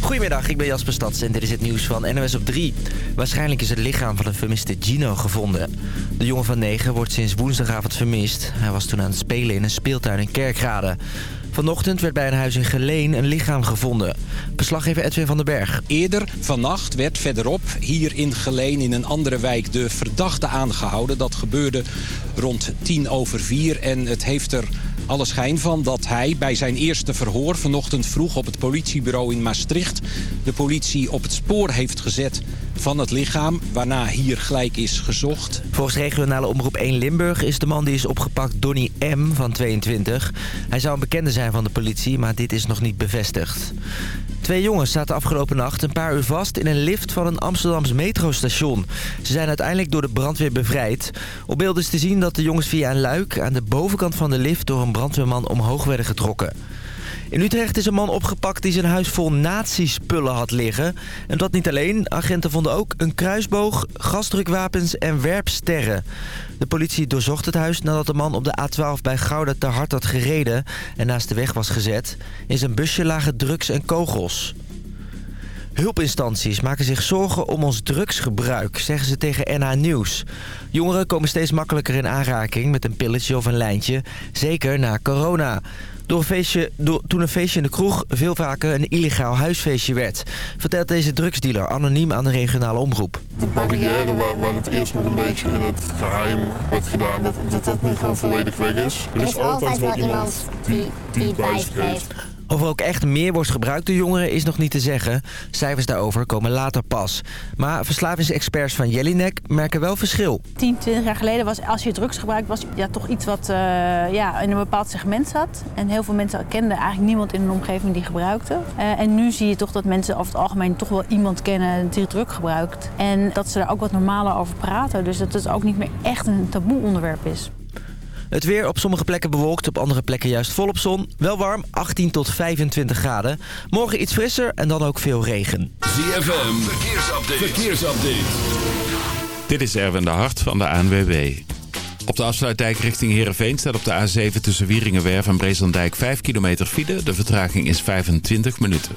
Goedemiddag, ik ben Jasper Stads en dit is het nieuws van NOS op 3. Waarschijnlijk is het lichaam van een vermiste Gino gevonden. De jongen van 9 wordt sinds woensdagavond vermist. Hij was toen aan het spelen in een speeltuin in Kerkrade. Vanochtend werd bij een huis in Geleen een lichaam gevonden. Verslaggever Edwin van den Berg. Eerder vannacht werd verderop hier in Geleen in een andere wijk de verdachte aangehouden. Dat gebeurde rond tien over vier en het heeft er alle schijn van dat hij bij zijn eerste verhoor vanochtend vroeg op het politiebureau in Maastricht de politie op het spoor heeft gezet van het lichaam, waarna hier gelijk is gezocht. Volgens regionale omroep 1 Limburg is de man die is opgepakt Donny M. van 22. Hij zou een bekende zijn van de politie, maar dit is nog niet bevestigd. Twee jongens zaten afgelopen nacht een paar uur vast in een lift van een Amsterdams metrostation. Ze zijn uiteindelijk door de brandweer bevrijd. Op beeld is te zien dat de jongens via een luik aan de bovenkant van de lift door een brandweerman omhoog werden getrokken. In Utrecht is een man opgepakt die zijn huis vol nazispullen had liggen. En dat niet alleen. Agenten vonden ook een kruisboog, gasdrukwapens en werpsterren. De politie doorzocht het huis nadat de man op de A12 bij Gouda te hard had gereden... en naast de weg was gezet. In zijn busje lagen drugs en kogels. Hulpinstanties maken zich zorgen om ons drugsgebruik, zeggen ze tegen NH Nieuws. Jongeren komen steeds makkelijker in aanraking met een pilletje of een lijntje, zeker na corona. Door een feestje, door, toen een feestje in de kroeg veel vaker een illegaal huisfeestje werd. Vertelt deze drugsdealer anoniem aan de regionale omroep. De barrière waar, waar het eerst nog een beetje in het geheim werd gedaan, dat dat, dat nu gewoon volledig weg is. Er is altijd wel iemand die, die bij zich heeft. Of er ook echt meer wordt gebruikt door jongeren is nog niet te zeggen. Cijfers daarover komen later pas. Maar verslavingsexperts van Jellinek merken wel verschil. 10, 20 jaar geleden was als je drugs gebruikt, was ja, toch iets wat eh, ja, in een bepaald segment zat. En heel veel mensen kenden eigenlijk niemand in hun omgeving die gebruikte. Uh, en nu zie je toch dat mensen over het algemeen toch wel iemand kennen die drug gebruikt. En dat ze daar ook wat normaler over praten. Dus dat het ook niet meer echt een taboe onderwerp is. Het weer op sommige plekken bewolkt, op andere plekken juist volop zon. Wel warm, 18 tot 25 graden. Morgen iets frisser en dan ook veel regen. ZFM, verkeersupdate. verkeersupdate. Dit is Erwin de Hart van de ANWB. Op de afsluitdijk richting Heerenveen staat op de A7 tussen Wieringenwerf en Breeslanddijk 5 kilometer file. De vertraging is 25 minuten.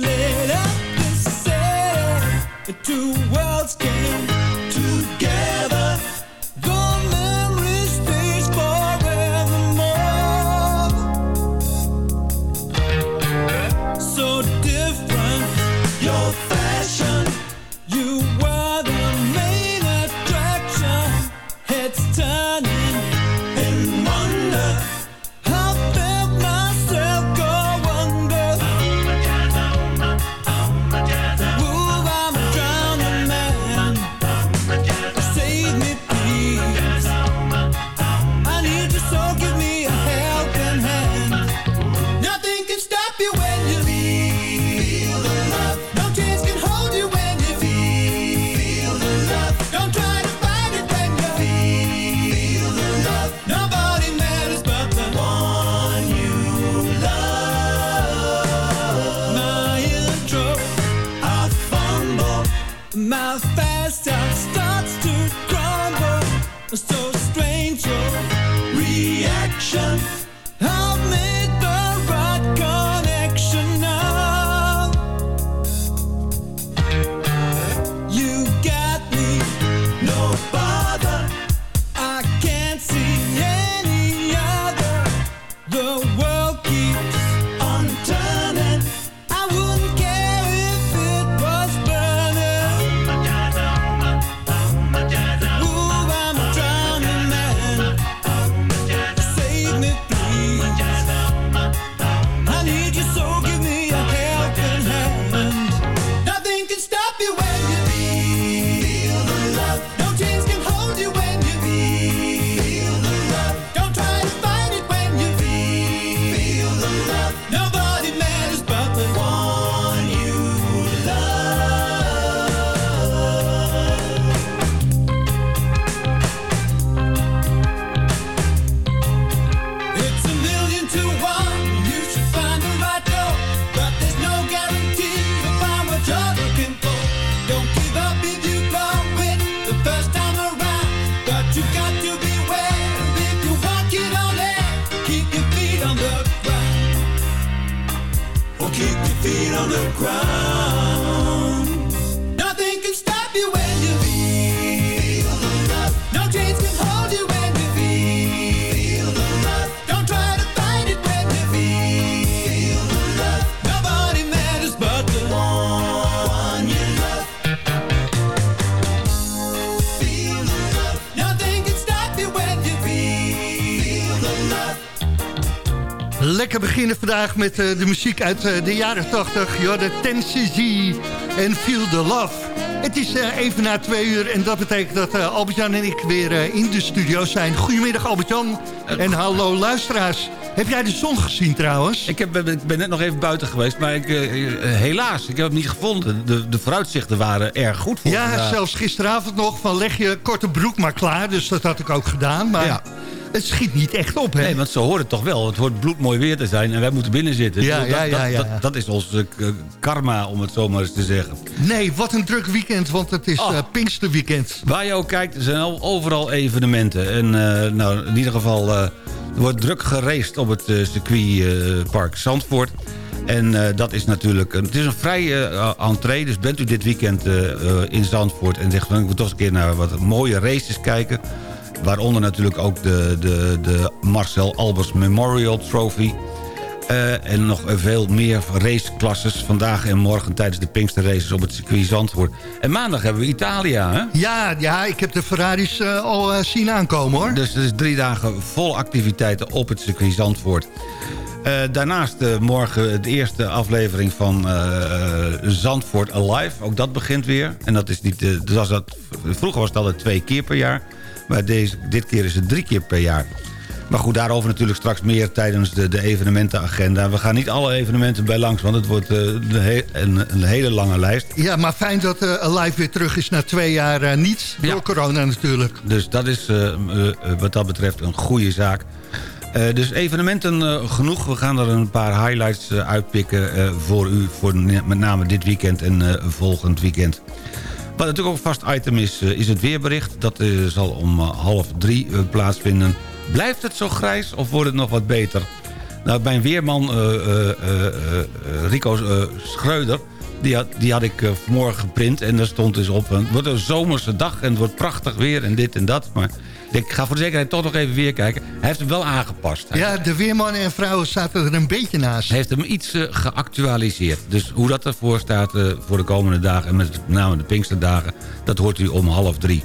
Let up the city to beginnen vandaag met eh, de muziek uit eh, de jaren 80. de Tennessee en Feel the Love. Het is eh, even na twee uur en dat betekent dat Albert-Jan en ik weer in de studio zijn. Goedemiddag Albert-Jan en hallo luisteraars. Heb jij de zon gezien trouwens? Ik, heb, ik ben net nog even buiten geweest, maar ik, helaas, ik heb hem niet gevonden. De, de vooruitzichten waren erg goed voor Ja, vandaag. zelfs gisteravond nog van leg je korte broek maar klaar. Dus dat had ik ook gedaan. Maar Ja. Het schiet niet echt op, hè? Nee, want ze horen het toch wel. Het hoort bloedmooi weer te zijn en wij moeten binnen zitten. Ja, Dus ja, dat, ja, dat- ja. Dat, dat is ons eh, karma, om het zo maar eens te zeggen. Nee, wat een druk weekend, want het is Oh. Pinksterweekend. Waar je ook kijkt, er zijn al overal evenementen. En eh, nou, in ieder geval, er wordt druk geraced op het circuitpark Zandvoort. En dat is natuurlijk... Een, het is een vrije eh, entree, dus bent u dit weekend in Zandvoort... en zegt ik moet toch eens een keer naar wat mooie races kijken... waaronder natuurlijk ook de, de, de Marcel Albers Memorial Trophy... Eh, en nog veel meer raceklasses vandaag en morgen tijdens de Pinkster Races op het circuit Zandvoort. En maandag hebben we Italia, hè? Ja, ja, ik heb de Ferraris eh, al eh, zien aankomen, hoor. Dus het is drie dagen vol activiteiten op het circuit Zandvoort. Daarnaast morgen de eerste aflevering van Zandvoort Alive. Ook dat begint weer. En dat is niet, dat was dat, vroeger was het altijd twee keer per jaar. Maar deze, dit keer is het drie keer per jaar. Maar goed, daarover natuurlijk straks meer tijdens de, de evenementenagenda. We gaan niet alle evenementen bij langs, want het wordt eh, een, een hele lange lijst. Ja, maar fijn dat eh Alive weer terug is na twee jaar eh, niet. Ja. Door corona natuurlijk. Dus dat is wat dat betreft een goede zaak. Dus evenementen genoeg. We gaan er een paar highlights uitpikken voor u. Voor met name dit weekend en volgend weekend. Wat natuurlijk ook vast item is, eh, is het weerbericht. Dat eh, zal om eh, half drie plaatsvinden. Blijft het zo grijs of wordt het nog wat beter? Nou, mijn weerman Rico Schreuder... Die had, die had ik vanmorgen geprint en daar stond dus op... Het wordt een zomerse dag en het wordt prachtig weer en dit en dat. Maar ik ga voor de zekerheid toch nog even weer kijken. Hij heeft hem wel aangepast. Hij Ja, de weermannen en vrouwen zaten er een beetje naast. heeft hem iets eh, geactualiseerd. Dus hoe dat ervoor staat eh, voor de komende dagen... en met name de Pinksterdagen, dat hoort u om half drie.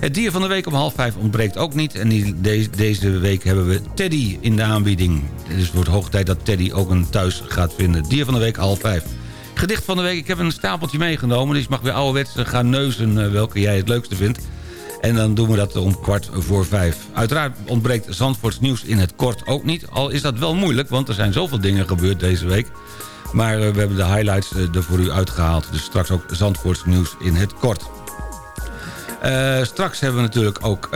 Het dier van de week om half vijf ontbreekt ook niet. En die, deze, deze week hebben we Teddy in de aanbieding. Dus het wordt hoog tijd dat Teddy ook een thuis gaat vinden. Dier van de week half vijf. Gedicht van de week, ik heb een stapeltje meegenomen. Dus je mag weer ouderwets eh, gaan neuzen welke jij het leukste vindt. En dan doen we dat om kwart voor vijf. Uiteraard ontbreekt Zandvoorts nieuws in het kort ook niet. Al is dat wel moeilijk, want er zijn zoveel dingen gebeurd deze week. Maar eh, we hebben de highlights eh, er voor u uitgehaald. Dus straks ook Zandvoorts nieuws in het kort. Eh, straks hebben we natuurlijk ook...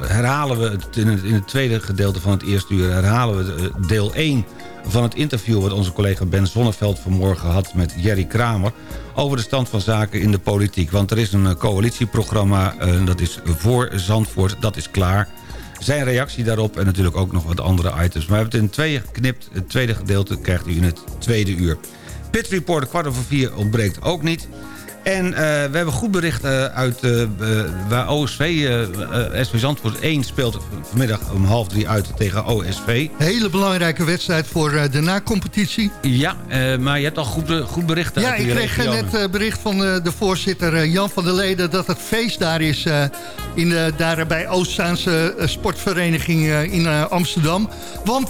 herhalen we in, het in het tweede gedeelte van het eerste uur... herhalen we deel 1 van het interview... wat onze collega Ben Zonneveld vanmorgen had met Jerry Kramer... over de stand van zaken in de politiek. Want er is een eh, coalitieprogramma, eh, dat is voor Zandvoort, dat is klaar... Zijn reactie daarop en natuurlijk ook nog wat andere items. Maar we hebben het in tweeën geknipt. Het tweede gedeelte krijgt u in het tweede uur. Pit Report kwart over vier ontbreekt ook niet. En eh, we hebben goed bericht uit eh, eh, waar OSV, SV Zandvoort 1 speelt vanmiddag om half drie uit tegen OSV. Hele belangrijke wedstrijd voor de na-competitie. Ja, maar je hebt al goed, goed bericht Ja, ik kreeg net bericht van de voorzitter Jan van der Leden... dat het feest daar is in, eh, daar bij Oostzaanse sportvereniging in Amsterdam. Want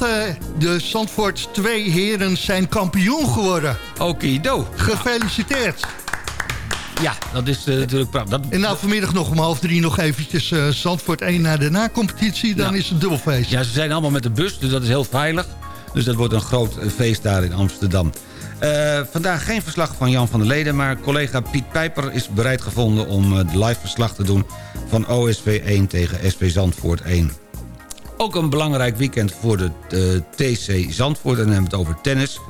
de Zandvoort 2 heren zijn kampioen geworden. Okido. Gefeliciteerd. Ja, dat is eh, natuurlijk prachtig. Dat, En nou vanmiddag nog om half drie nog eventjes eh, Zandvoort 1 naar de na-competitie. Dan Ja. is het dubbelfeest. Ja, ze zijn allemaal met de bus, dus dat is heel veilig. Dus dat wordt een groot eh, feest daar in Amsterdam. Vandaag geen verslag van Jan van der Leden... maar collega Piet Pijper is bereid gevonden om de live verslag te doen... van OSV 1 tegen SV Zandvoort 1. Ook een belangrijk weekend voor de TC Zandvoort. En dan hebben we het over tennis.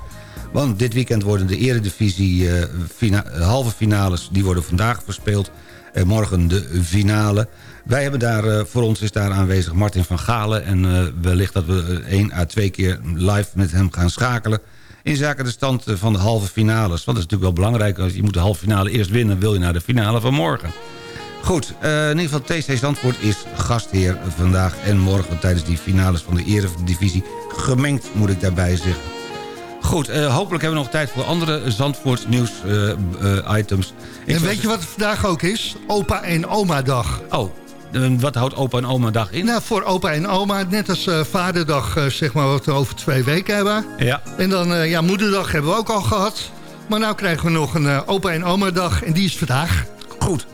Want dit weekend worden de eredivisie eh, fina- halve finales... die worden vandaag verspeeld. En morgen de finale. Wij hebben daar, eh, voor ons is daar aanwezig Martin van Galen. En eh, wellicht dat we één à twee keer live met hem gaan schakelen... in zaken de stand van de halve finales. Want dat is natuurlijk wel belangrijk. Als je moet de halve finale eerst winnen... wil je naar de finale van morgen. Goed, in ieder geval TC Zandvoort is gastheer vandaag en morgen... tijdens die finales van de eredivisie. Gemengd, moet ik daarbij zeggen. Goed, eh, hopelijk hebben we nog tijd voor andere Zandvoorts nieuws eh, eh, items. Ik En weet je wat het vandaag ook is? Opa en oma dag. Oh, wat houdt opa en oma dag in? Nou, voor opa en oma, net als vaderdag, zeg maar, wat we over twee weken hebben. Ja. En dan, ja, moederdag hebben we ook al gehad. Maar nou krijgen we nog een opa en oma dag en die is vandaag. Goed.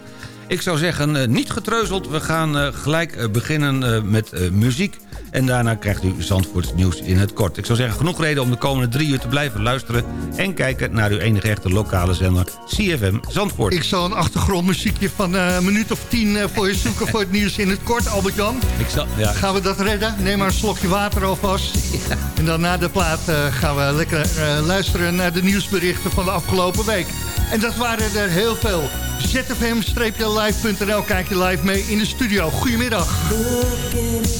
Ik zou zeggen, niet getreuzeld. We gaan gelijk beginnen met muziek. En daarna krijgt u Zandvoorts nieuws in het kort. Ik zou zeggen, genoeg reden om de komende drie uur te blijven luisteren... en kijken naar uw enige echte lokale zender CFM Zandvoort. Ik zal een achtergrondmuziekje van eh, een minuut of tien eh, voor je zoeken voor het nieuws in het kort, Albert-Jan. Ik zal, ja. Gaan we dat redden? Neem maar een slokje water alvast. En dan na de plaat eh, gaan we lekker eh, luisteren naar de nieuwsberichten van de afgelopen week. En dat waren er heel veel. zfm-live.nl, kijk je live mee in de studio. Goedemiddag. Looking in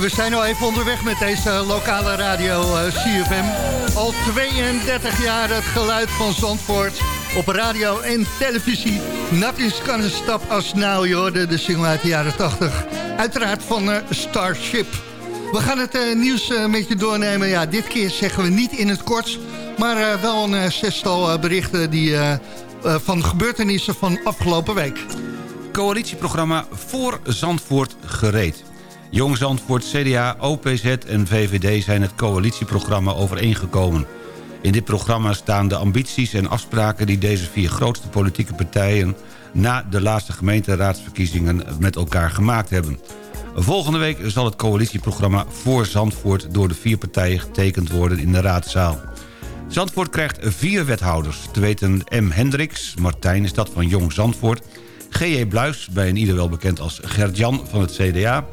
We zijn al even onderweg met deze lokale radio eh, CFM. Al 32 jaar het geluid van Zandvoort op radio en televisie. Nothing's gonna stop us now, joh. De, single uit de jaren 80. Uiteraard van eh, Starship. We gaan het eh, nieuws met je doornemen. Ja, dit keer zeggen we niet in het kort... maar wel een zestal berichten die, van gebeurtenissen van afgelopen week. coalitieprogramma voor Zandvoort gereed. Jong Zandvoort, CDA, OPZ en VVD zijn het coalitieprogramma overeengekomen. In dit programma staan de ambities en afspraken die deze vier grootste politieke partijen... na de laatste gemeenteraadsverkiezingen met elkaar gemaakt hebben. Volgende week zal het coalitieprogramma voor Zandvoort... door de vier partijen getekend worden in de raadzaal. Zandvoort krijgt vier wethouders. Te weten M. Hendricks, Martijn is dat van Jong Zandvoort... G.J. Bluis, bij een ieder wel bekend als Gert-Jan van het CDA...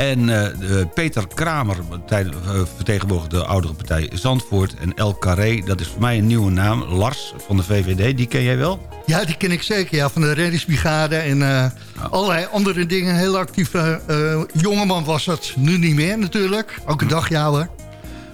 En eh, Peter Kramer eh, vertegenwoordigt de oudere partij Zandvoort. En El Carré, dat is voor mij een nieuwe naam. Lars van de VVD, die ken jij wel? Ja, die ken ik zeker. Ja, van de reddingsbrigade en eh, allerlei andere dingen. Heel actieve jongeman was dat. Nu niet meer natuurlijk. Ook een dagjouwer.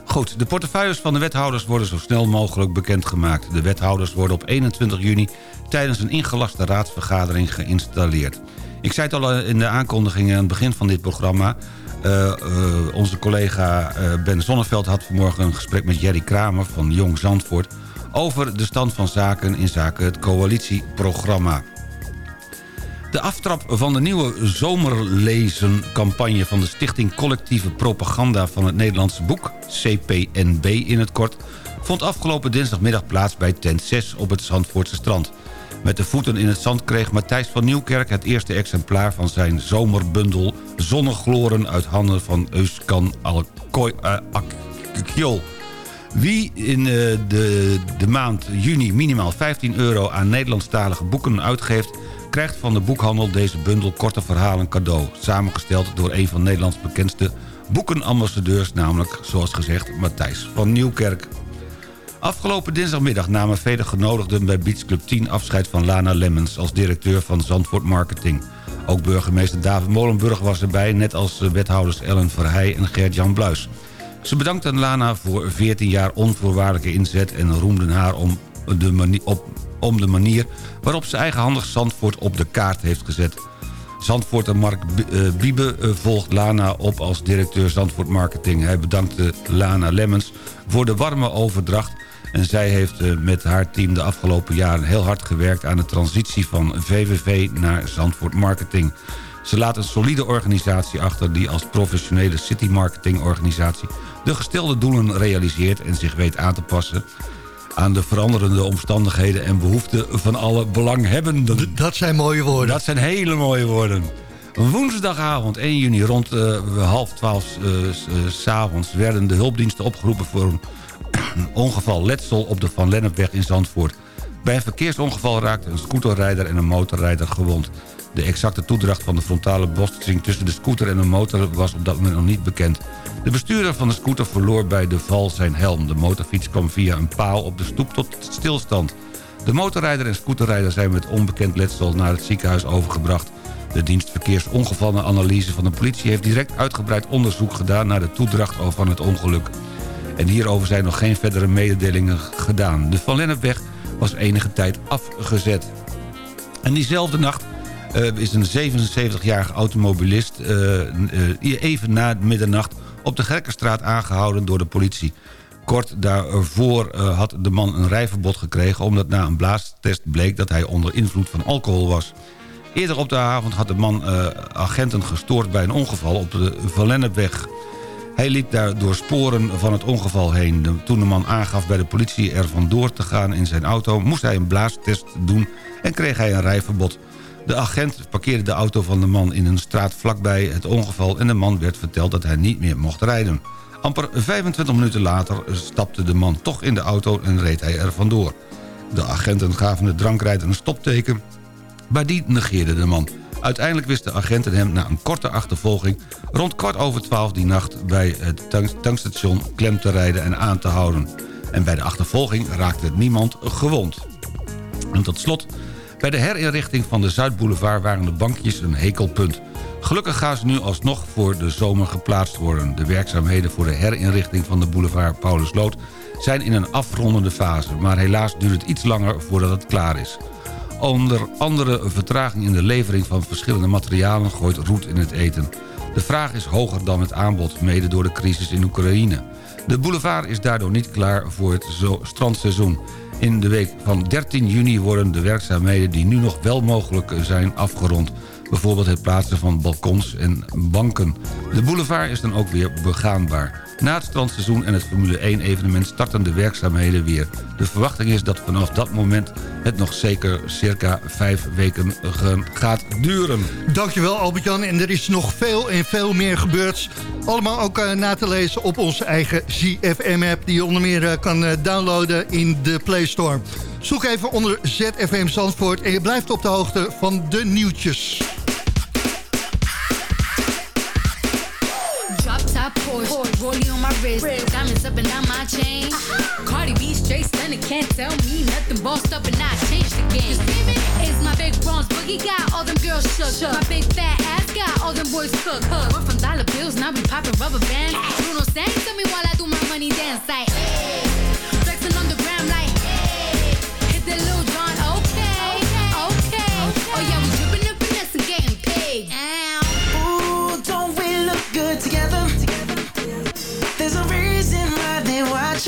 Goed, de portefeuilles van de wethouders worden zo snel mogelijk bekendgemaakt. De wethouders worden op 21 juni tijdens een ingelaste raadsvergadering geïnstalleerd. Ik zei het al eh, in de aankondiging aan het begin van dit programma... eh, eh, onze collega Ben Zonneveld had vanmorgen een gesprek met Jerry Kramer van Jong Zandvoort... over de stand van zaken in zaken het coalitieprogramma. De aftrap van de nieuwe zomerlezencampagne van de Stichting Collectieve Propaganda van het Nederlandse Boek, CPNB in het kort, vond afgelopen dinsdagmiddag plaats bij tent 6 op het Zandvoortse strand. Met de voeten in het zand kreeg Matthijs van Nieuwkerk het eerste exemplaar van zijn zomerbundel Zonnegloren uit handen van Euskan Alkoy- eh, Akkiol. Wie in eh, de, de maand juni minimaal 15 euro aan Nederlandstalige boeken uitgeeft... krijgt van de boekhandel deze bundel korte verhalen cadeau. Samengesteld door een van Nederlands bekendste boekenambassadeurs... namelijk, zoals gezegd, Matthijs van Nieuwkerk. Afgelopen dinsdagmiddag namen vele genodigden bij Beach Club 10 afscheid van Lana Lemmens als directeur van Zandvoort Marketing. Ook burgemeester David Molenburg was erbij, net als eh, wethouders Ellen Verheij en Gert-Jan Bluis. Ze bedankten Lana voor 14 jaar onvoorwaardelijke inzet en roemden haar om de, mani- op, om de manier waarop ze eigenhandig Zandvoort op de kaart heeft gezet. Zandvoorter Mark B- eh, Biebe eh, volgt Lana op als directeur Zandvoort Marketing. Hij bedankte Lana Lemmens voor de warme overdracht... en zij heeft eh, met haar team de afgelopen jaren heel hard gewerkt... aan de transitie van VVV naar Zandvoort Marketing. Ze laat een solide organisatie achter die als professionele city marketing organisatie... de gestelde doelen realiseert en zich weet aan te passen aan de veranderende omstandigheden en behoeften van alle belanghebbenden. Dat zijn mooie woorden. Dat zijn hele mooie woorden. Woensdagavond 1 juni rond eh, half twaalf eh, s- eh, s avonds werden de hulpdiensten opgeroepen voor een ongeval letsel op de Van Lennepweg in Zandvoort. Bij een verkeersongeval raakte een scooterrijder en een motorrijder gewond. De exacte toedracht van de frontale botsing tussen de scooter en de motor was op dat moment nog niet bekend. De bestuurder van de scooter verloor bij de val zijn helm. De motorfiets kwam via een paal op de stoep tot stilstand. De motorrijder en scooterrijder zijn met onbekend letsel naar het ziekenhuis overgebracht. De dienst verkeersongevallenanalyse van de politie heeft direct uitgebreid onderzoek gedaan naar de toedracht van het ongeluk. En hierover zijn nog geen verdere mededelingen gedaan. De Van Lennepweg was enige tijd afgezet. En diezelfde nacht eh, is een 77-jarige automobilist... eh, even na middernacht op de Gerkenstraat aangehouden door de politie. Kort daarvoor had de man een rijverbod gekregen... omdat na een blaastest bleek dat hij onder invloed van alcohol was. Eerder op de avond had de man agenten gestoord bij een ongeval op de Van Lennepweg. Hij liep daar door sporen van het ongeval heen. Toen de man aangaf bij de politie er vandoor te gaan in zijn auto... moest hij een blaastest doen en kreeg hij een rijverbod. De agent parkeerde de auto van de man in een straat vlakbij het ongeval... en de man werd verteld dat hij niet meer mocht rijden. Amper 25 minuten later stapte de man toch in de auto en reed hij er vandoor. De agenten gaven de drankrijder een stopteken... maar die negeerde de man. Uiteindelijk wisten agenten hem na een korte achtervolging... rond kwart over twaalf die nacht bij het tank- tankstation klem te rijden en aan te houden. En bij de achtervolging raakte niemand gewond. En tot slot, bij de herinrichting van de Zuidboulevard waren de bankjes een hekelpunt. Gelukkig gaan ze nu alsnog voor de zomer geplaatst worden. De werkzaamheden voor de herinrichting van de boulevard Paulusloot zijn in een afrondende fase. Maar helaas duurt het iets langer voordat het klaar is. Onder andere vertraging in de levering van verschillende materialen gooit roet in het eten. De vraag is hoger dan het aanbod, mede door de crisis in Oekraïne. De boulevard is daardoor niet klaar voor het zo- strandseizoen. In de week van 13 juni worden de werkzaamheden die nu nog wel mogelijk zijn afgerond. Bijvoorbeeld het plaatsen van balkons en banken. De boulevard is dan ook weer begaanbaar. Na het strandseizoen en het Formule 1 evenement starten de werkzaamheden weer. De verwachting is dat vanaf dat moment het nog zeker circa vijf weken gaat duren. Dankjewel Albert-Jan. En er is nog veel en veel meer gebeurd. Allemaal ook eh, na te lezen op onze eigen ZFM-app... die je onder meer eh, kan eh, downloaden in de Play Store. Zoek even onder ZFM Zandvoort... en je blijft op de hoogte van de nieuwtjes. 40 on my wrist. wrist. Diamonds up and down my chain. Uh-huh. Cardi B straight stunning, can't tell me nothing. Bossed up and I changed the game. Cause is my big bronze boogie got all them girls shook. shook. My big fat ass got all them boys cook. Huh. We're from dollar bills, now we popping rubber bands. Bruno Sang, tell me while I do my money dance like. Hey.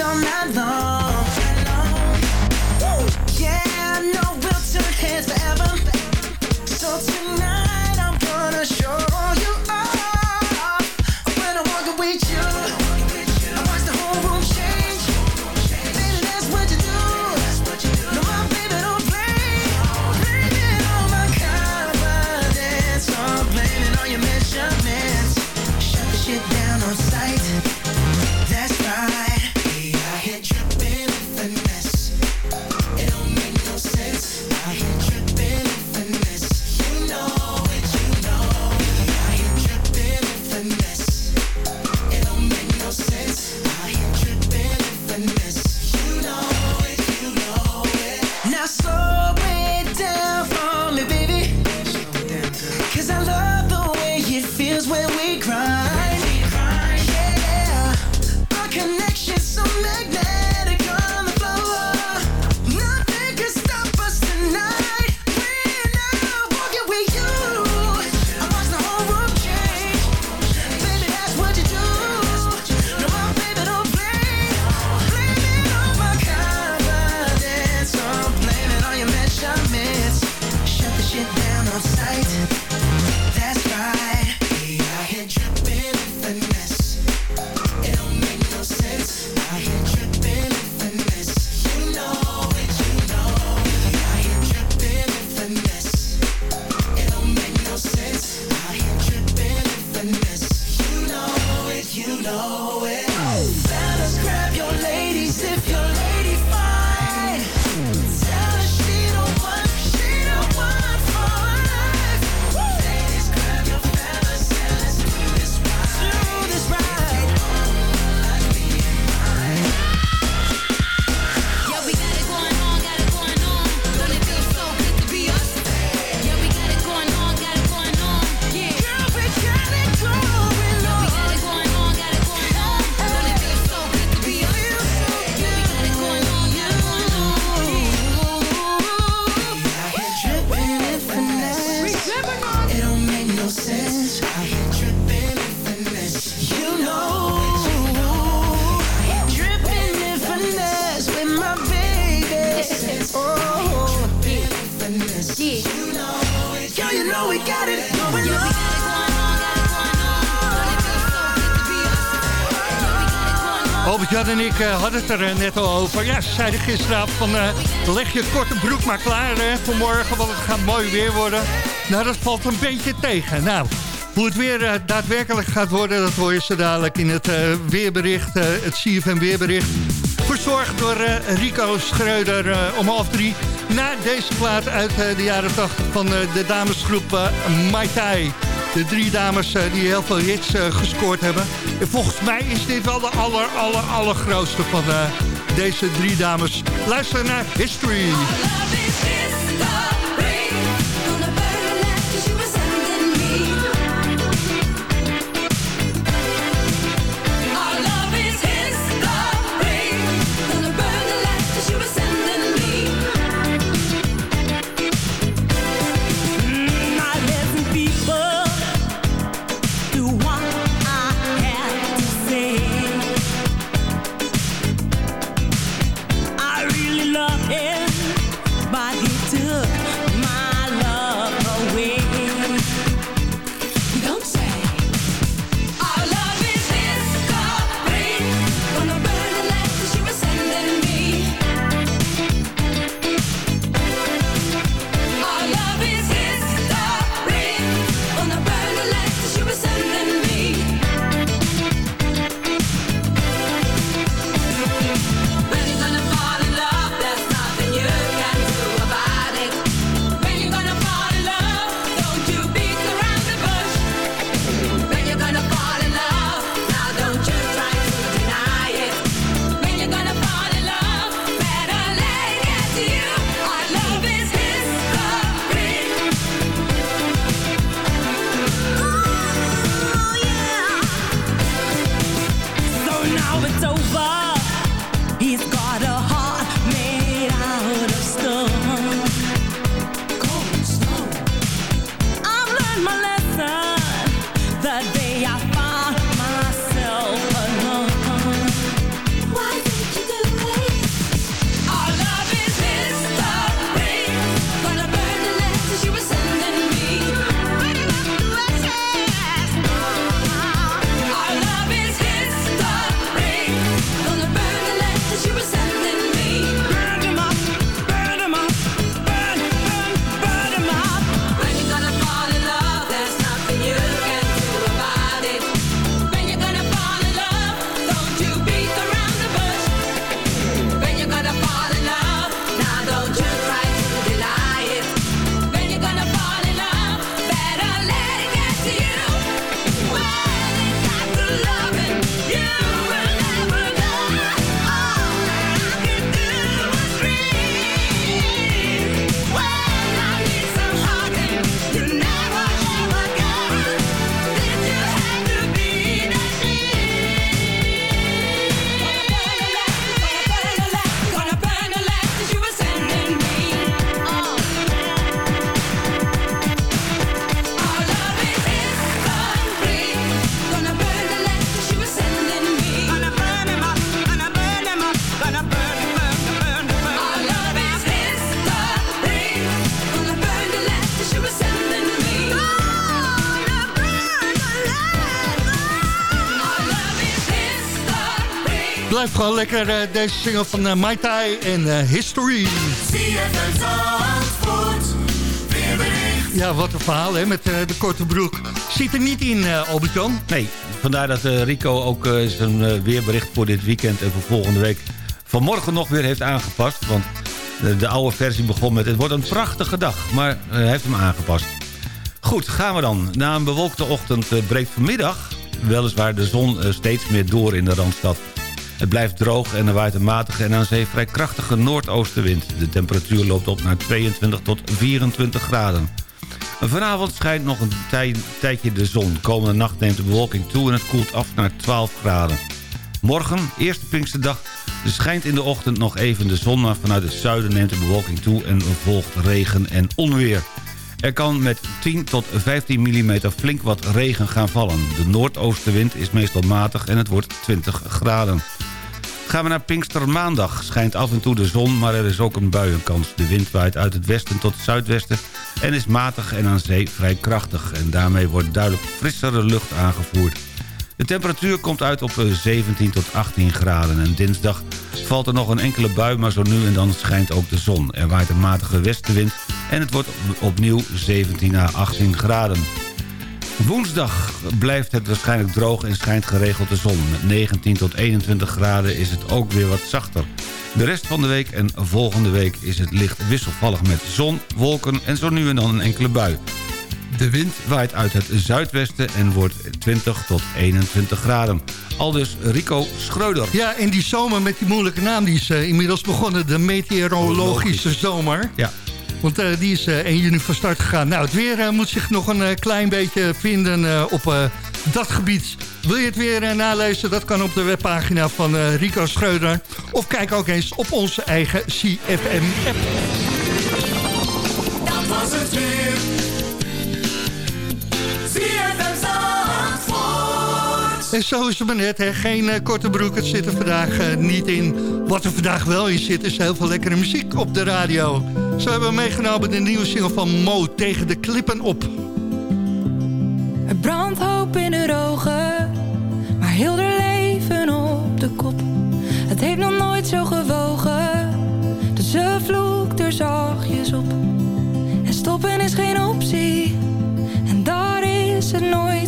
All night long. Yeah, I know we'll turn heads forever. So tonight I'm gonna show you off. When I walk with you, ik eh, hadden het er eh, net al over. Ja, ze zeiden gisteravond van eh, leg je korte broek maar klaar voor morgen, want het gaat mooi weer worden. Nou, dat valt een beetje tegen. Nou, hoe het weer daadwerkelijk gaat worden, dat hoor je zo dadelijk in het weerbericht, het CFM weerbericht. Verzorgd door Rico Schreuder om half drie. Na deze plaat uit de jaren 80 van de damesgroep Mai. De drie dames eh, die heel veel hits eh, gescoord hebben. En volgens mij is dit wel de aller, aller, allergrootste van eh, deze drie dames. Luister naar history. Gewoon lekker eh, deze single van eh, Mai Tai en eh, History. Ja, wat een verhaal hè, met de korte broek. Zit er niet in, Albert-Jan? Nee, vandaar dat Rico ook zijn weerbericht voor dit weekend en voor volgende week vanmorgen nog weer heeft aangepast. Want de, de oude versie begon met het wordt een prachtige dag, maar hij heeft hem aangepast. Goed, gaan we dan. Na een bewolkte ochtend breekt vanmiddag weliswaar de zon steeds meer door in de Randstad. Het blijft droog en er waait een matige en aan zee vrij krachtige noordoostenwind. De temperatuur loopt op naar 22 tot 24 graden. Vanavond schijnt nog een tij- tijdje de zon. Komende nacht neemt de bewolking toe en het koelt af naar 12 graden. Morgen, eerste Pinksterdag, schijnt in de ochtend nog even de zon... maar vanuit het zuiden neemt de bewolking toe en volgt regen en onweer. Er kan met 10 tot 15 mm flink wat regen gaan vallen. De noordoostenwind is meestal matig en het wordt 20 graden. Gaan we naar Pinkstermaandag. Schijnt af en toe de zon, maar er is ook een buienkans. De wind waait uit het westen tot het zuidwesten... en is matig en aan zee vrij krachtig. En daarmee wordt duidelijk frissere lucht aangevoerd. De temperatuur komt uit op eh, 17 tot 18 graden. En dinsdag valt er nog een enkele bui, maar zo nu en dan schijnt ook de zon. Er waait een matige westenwind en het wordt op- opnieuw 17 à 18 graden. Woensdag blijft het waarschijnlijk droog en schijnt geregeld de zon. Met 19 tot 21 graden is het ook weer wat zachter. De rest van de week en volgende week is het licht wisselvallig met zon, wolken en zo nu en dan een enkele bui. De wind waait uit het zuidwesten en wordt 20 tot 21 graden. Aldus Rico Schreuder. Ja, en die zomer met die moeilijke naam, die is eh, inmiddels begonnen. De meteorologische zomer. Ja. Want eh, die is eh 1 juni van start gegaan. Nou, het weer eh, moet zich nog een klein beetje vinden op dat gebied. Wil je het weer nalezen? Dat kan op de webpagina van Rico Schreuder. Of kijk ook eens op onze eigen CFM-app. Dat was het weer. En zo is het maar net, hè. geen eh, korte broek. Het zit er vandaag eh, niet in. Wat er vandaag wel in zit, is heel veel lekkere muziek op de radio. Zo hebben we meegenomen de nieuwe single van Mo tegen de klippen op. Er brandt hoop in haar ogen, maar heel haar leven op de kop. Het heeft nog nooit zo gewogen, dus ze vloekt er zachtjes op. En stoppen is geen optie, en daar is het nooit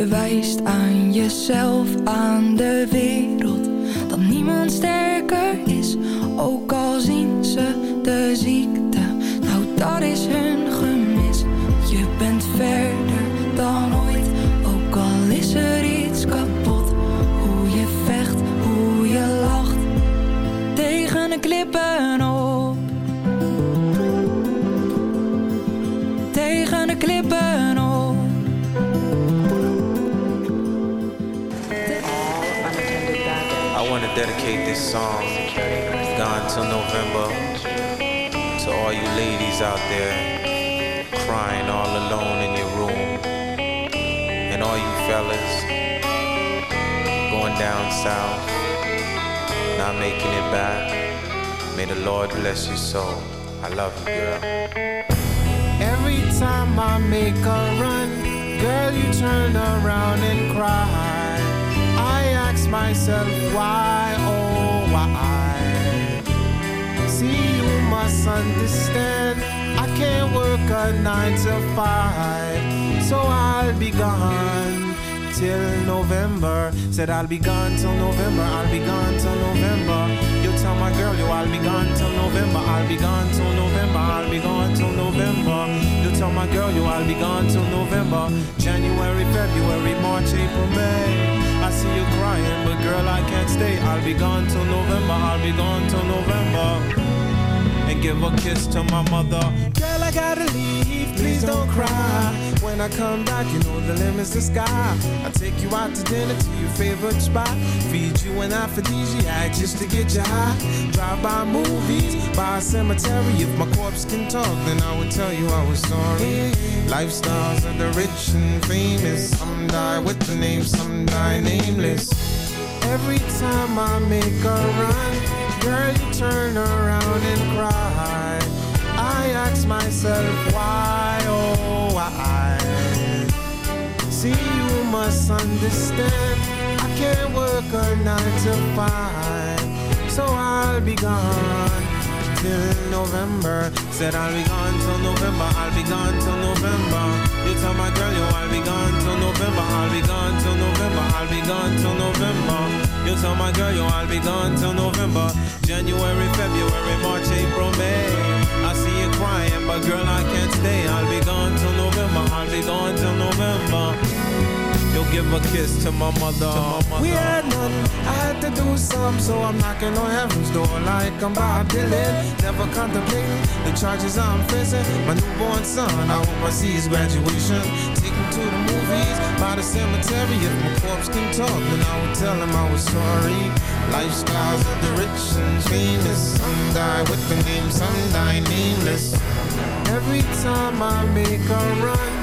bewijst aan jezelf, aan de wereld, dat niemand sterker I want to dedicate this song, Gone Till November, to all you ladies out there crying all alone in your room, and all you fellas going down south, not making it back. May the Lord bless your soul. I love you, girl. Every time I make a run, girl, you turn around and cry. Myself why, oh why? See, you must understand. I can't work a nine to five, so I'll be gone till November. Said I'll be gone till November. I'll be gone till November. You tell my girl, you I'll be gone till November. I'll be gone till November. I'll be gone till November. You tell my girl, you I'll be gone till November. January, February, March, April, May. See you crying, but girl, I can't stay. I'll be gone till November. I'll be gone till November. And give a kiss to my mother. I gotta leave. Please don't cry. When I come back, you know the limit's the sky. I take you out to dinner to your favorite spot. Feed you an aphrodisiac just to get you high. Drive by movies, by a cemetery. If my corpse can talk, then I would tell you I was sorry. Lifestyles of the rich and famous. Some die with the name, some die nameless. Every time I make a run, girl, you turn around and cry. Ask myself why, oh why? See, you must understand. I can't work a nine to five, so I'll be gone till November. Said I'll be gone till November. I'll be gone till November. You tell my girl, yo, I'll be gone till November. I'll be gone till November. I'll be gone till November. You tell my girl, yo, I'll be gone till November. January, February, March, April, May. I see crying, but girl, I can't stay. I'll be gone till November. I'll be gone till November. Give a kiss to my mother. We had none. I had to do some, so I'm knocking on heaven's door like I'm Bob Dylan. Never contemplating the charges I'm facing. My newborn son, I hope I see his graduation. Take him to the movies, by the cemetery. If my corpse can talk, then I would tell him I was sorry. Lifestyles of the rich and famous. Some die with the name, some die nameless. Every time I make a run.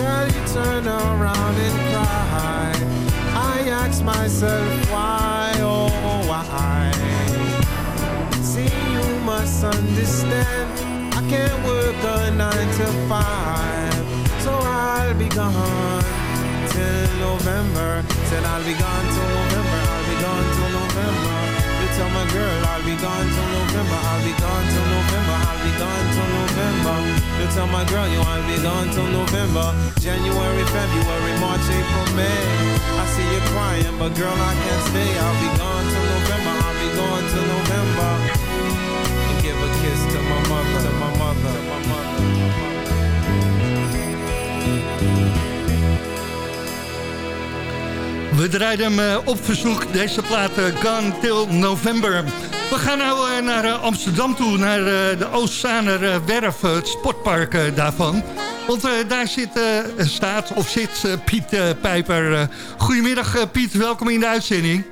Girl, you turn around and cry. I ask myself why, oh why? See, you must understand. I can't work a nine to five, so I'll be gone till November. Said I'll be gone till November. I'll be gone till November. Tell my girl I'll be gone till November. I'll be gone till November. I'll be gone till November. You tell my girl you I'll be gone till November. January, February, March, April, May. I see you crying, but girl I can't stay. I'll be gone till November. I'll be gone till November. And give a kiss to my mother, to my mother, to my We draaiden hem eh, op verzoek, deze plaat eh, Gone Till November. We gaan nou eh, naar Amsterdam toe, naar de Oostzaner Werf, het sportpark daarvan. Want daar zit, staat of zit Piet Pijper. Goedemiddag Piet, welkom in de uitzending.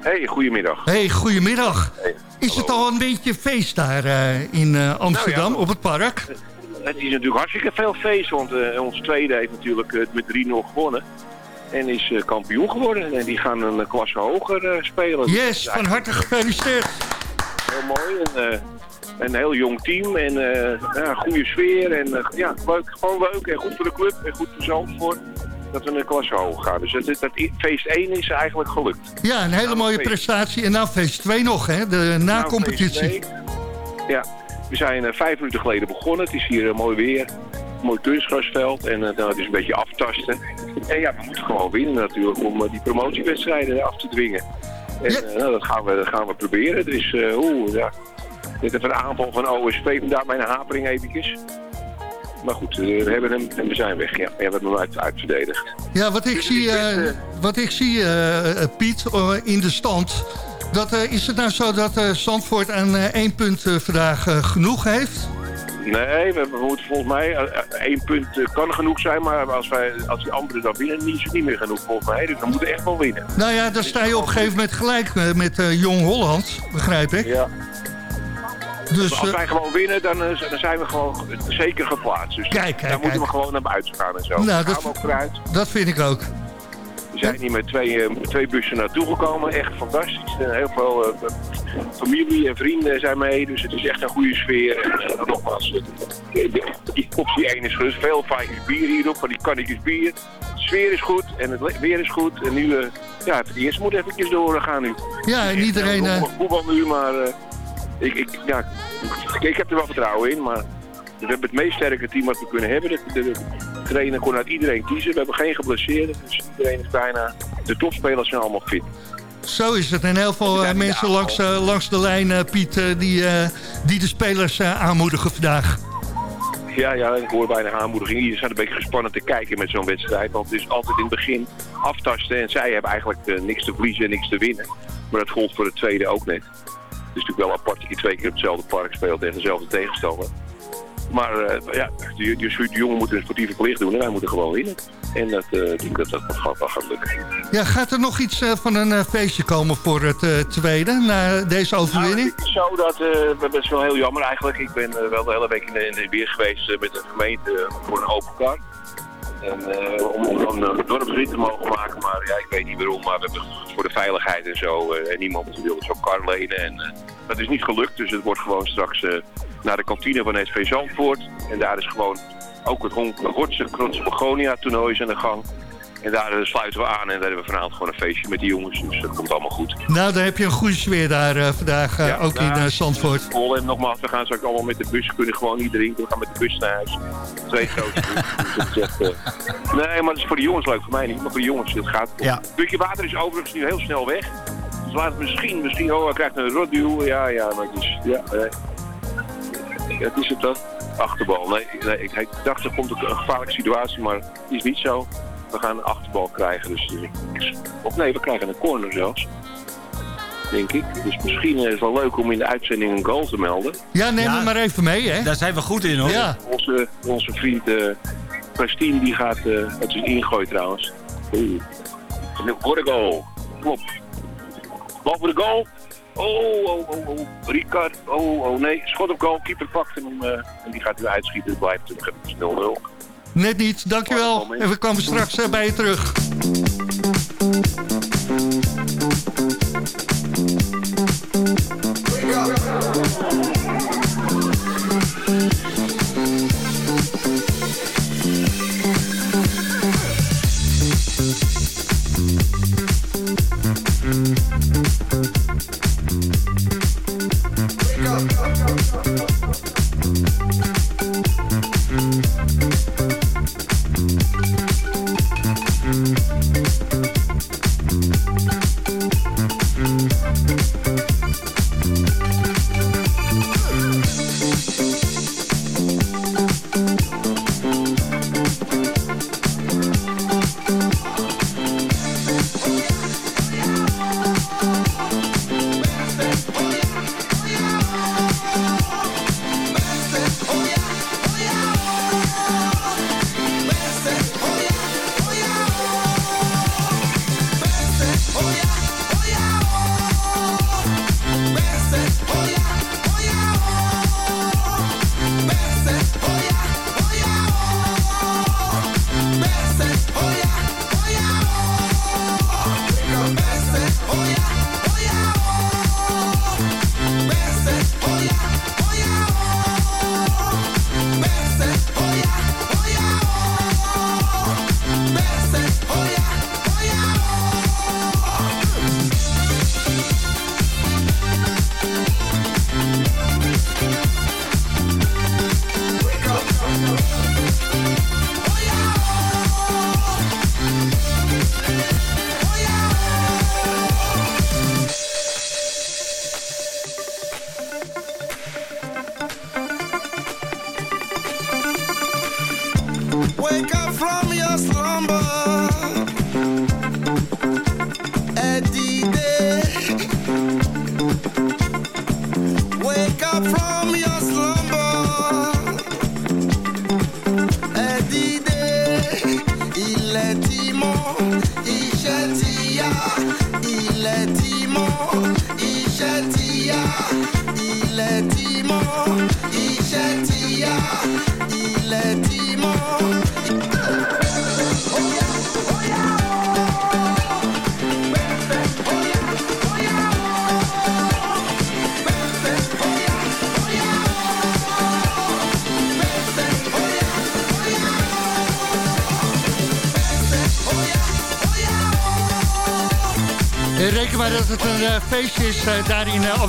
Hey, goedemiddag. Hey, goedemiddag. Is het al een beetje feest daar in Amsterdam, Nou ja. op het park? Het is natuurlijk hartstikke veel feest, want onze tweede heeft natuurlijk met 3-0 gewonnen. En is eh, kampioen geworden. En die gaan een klasse hoger eh, spelen. Yes, van harte gefeliciteerd. Heel mooi. En, eh, een heel jong team en eh, ja, goede sfeer. En eh, ja, leuk, gewoon leuk en goed voor de club en goed voor Zandvoort. Dat we een klasse hoger gaan. Dus dat, dat, feest 1 is eigenlijk gelukt. Ja, een hele mooie feest. prestatie. En nou feest 2 nog, hè? De na-competitie. Nou, feest twee. Ja, we zijn eh, vijf minuten geleden begonnen. Het is hier eh, mooi weer. Mooi kunstgrasveld. En eh, nou, het is een beetje aftasten. En ja, we moeten gewoon winnen natuurlijk om eh, die promotiewedstrijden af te dwingen. En eh, nou, dat, gaan we, dat gaan we proberen. Er is, eh oeh, ja. Dit is een aanval van OSV, daar mijn hapering eventjes. Maar goed, we hebben hem en we zijn weg. Ja, we hebben hem uit, uitverdedigd. Ja, wat ik zie, eh, wat ik zie Piet, in de stand... Dat, eh, is het nou zo dat eh, Zandvoort aan eh, één punt vandaag eh, genoeg heeft? Nee, we, we moeten volgens mij, eh, eh, één punt eh, kan genoeg zijn, maar als, wij, als die anderen dan winnen, niet, is het niet meer genoeg volgens mij. Dus we moeten echt wel winnen. Nou ja, dan sta je op een gegeven moment gelijk met Jong Holland, begrijp ik. Ja. Dus, als wij gewoon winnen, dan, dan zijn we gewoon zeker geplaatst. Dus Kijk, kijk, daar moeten we gewoon naar buiten gaan en zo. Nou, dat- gaan we ook vooruit. dat vind ik ook. We zijn hier met twee, eh, twee bussen naartoe gekomen. Echt fantastisch. En heel veel eh, familie en vrienden zijn mee. Dus het is echt een goede sfeer. En eh, nogmaals, eh, die optie 1 is gerust. Veel fijne bier hierop, van die kannetjes bier. De sfeer is goed en het weer is goed. En nu, eh, ja, het eerste moet eventjes doorgaan nu. Ja, en iedereen... Eh, voetbal nu, maar eh, ik, ik, ja, ik, ik heb er wel vertrouwen in. Maar we hebben het meest sterke team wat we kunnen hebben. De, de, de trainer kon uit iedereen kiezen. We hebben geen geblesseerden. Dus iedereen is bijna... De topspelers zijn allemaal fit. Zo is het. En heel veel eh, mensen langs, eh, langs de lijn, eh, Piet, die, die de spelers aanmoedigen vandaag. Ja, ja, ik hoor bijna aanmoediging. Iedereen staat een beetje gespannen te kijken met zo'n wedstrijd. Want het is altijd in het begin aftasten. En zij hebben eigenlijk niks te verliezen en niks te winnen. Maar dat gold voor de tweede ook net. Het is natuurlijk wel apart dat je twee keer op hetzelfde park speelt tegen dezelfde tegenstander. Maar eh, ja, de, de, de jongen moet een sportieve plicht doen en wij moeten gewoon winnen. En dat, eh, ik denk dat dat gewoon wel gaat lukken. Ja, gaat er nog iets eh, van een feestje komen voor het tweede, na deze overwinning? Het is zo dat, dat is wel heel jammer eigenlijk. Ik ben wel de hele week in de, in de weer geweest met de gemeente voor een open kar. Eh, om, om dan een dorpsrit te mogen maken, maar ja, ik weet niet waarom. Maar we hebben voor de veiligheid en zo. eh, en niemand wilde zo'n kar lenen. En eh, dat is niet gelukt, dus het wordt gewoon straks eh, naar de kantine van SV Zandvoort. En daar is gewoon ook het Hortse Krotse Begonia toernooi is aan de gang. En daar eh, sluiten we aan en daar hebben we vanavond gewoon een feestje met die jongens. Dus dat komt allemaal goed. Nou, dan heb je een goede sfeer daar eh, vandaag, eh, ook in nou, Zandvoort. Vol en nogmaals, we gaan straks allemaal met de bus. We kunnen gewoon niet drinken. We gaan met de bus naar huis. Twee grote bussen. Dus dat echt, Nee, maar dat is voor de jongens leuk. Voor mij niet, maar voor de jongens. Het gaat. Ja. Het water is overigens nu heel snel weg. Dus laat het misschien, misschien, oh, hij krijgt een rotduw. Ja, ja, maar het is, ja, eh, het is het dan. Achterbal. Nee, nee, ik, dacht er komt een gevaarlijke situatie, maar die is niet zo. We gaan een achterbal krijgen. Dus, of nee, we krijgen een corner zelfs. Denk ik. Dus misschien is het wel leuk om in de uitzending een goal te melden. Ja, neem hem maar even mee, hè? Daar zijn we goed in, hoor. Ja. Onze, onze vriend eh Prestien, die gaat... eh het is ingooien trouwens. Oeh. Voor de goal. Klopt. Bal voor de goal. Oh, oh, oh, oh. Ricard. Oh, oh, nee. Schot op goal. Keeper pakt hem. eh, en die gaat nu uitschieten. Het blijft nog even 0-0. Net niet, dankjewel. En we komen straks eh, bij je terug.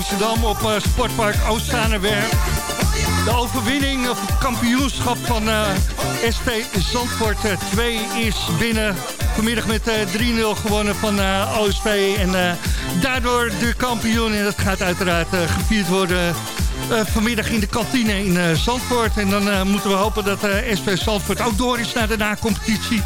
Amsterdam op eh, Sportpark Oostzaanerberg. De overwinning of het kampioenschap van eh, SV Zandvoort eh, 2 is binnen. Vanmiddag met eh, 3-0 gewonnen van eh, OSV. En eh, daardoor de kampioen. En dat gaat uiteraard eh, gevierd worden eh, vanmiddag in de kantine in eh, Zandvoort. En dan eh, moeten we hopen dat eh, SV Zandvoort ook door is naar de na-competitie